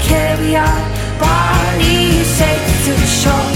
carry our bodies safe to the shore.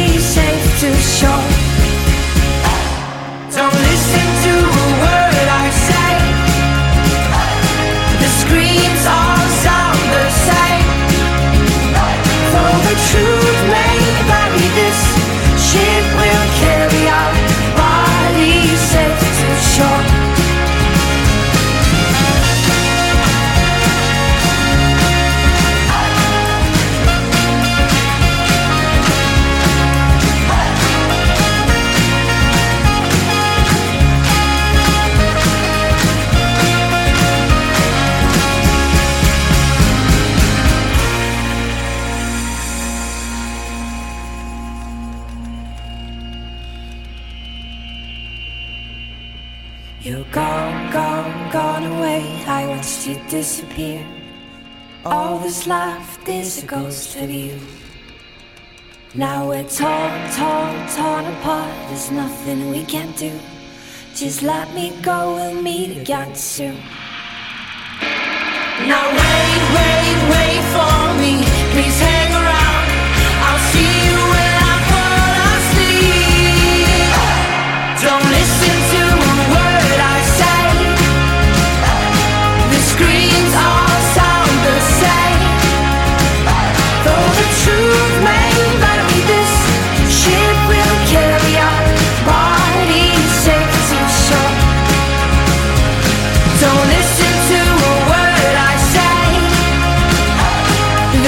You're gone, gone, gone away. I watched you disappear. All that's left is a ghost of you. Now we're torn, torn, torn apart. There's nothing we can do. Just let me go, we'll meet again soon. Now wait, wait, wait for me. Please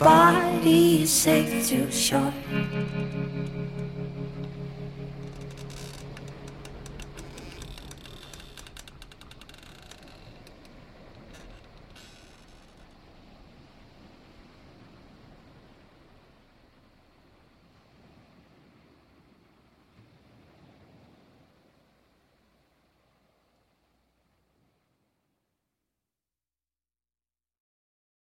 our bodies safe to shore.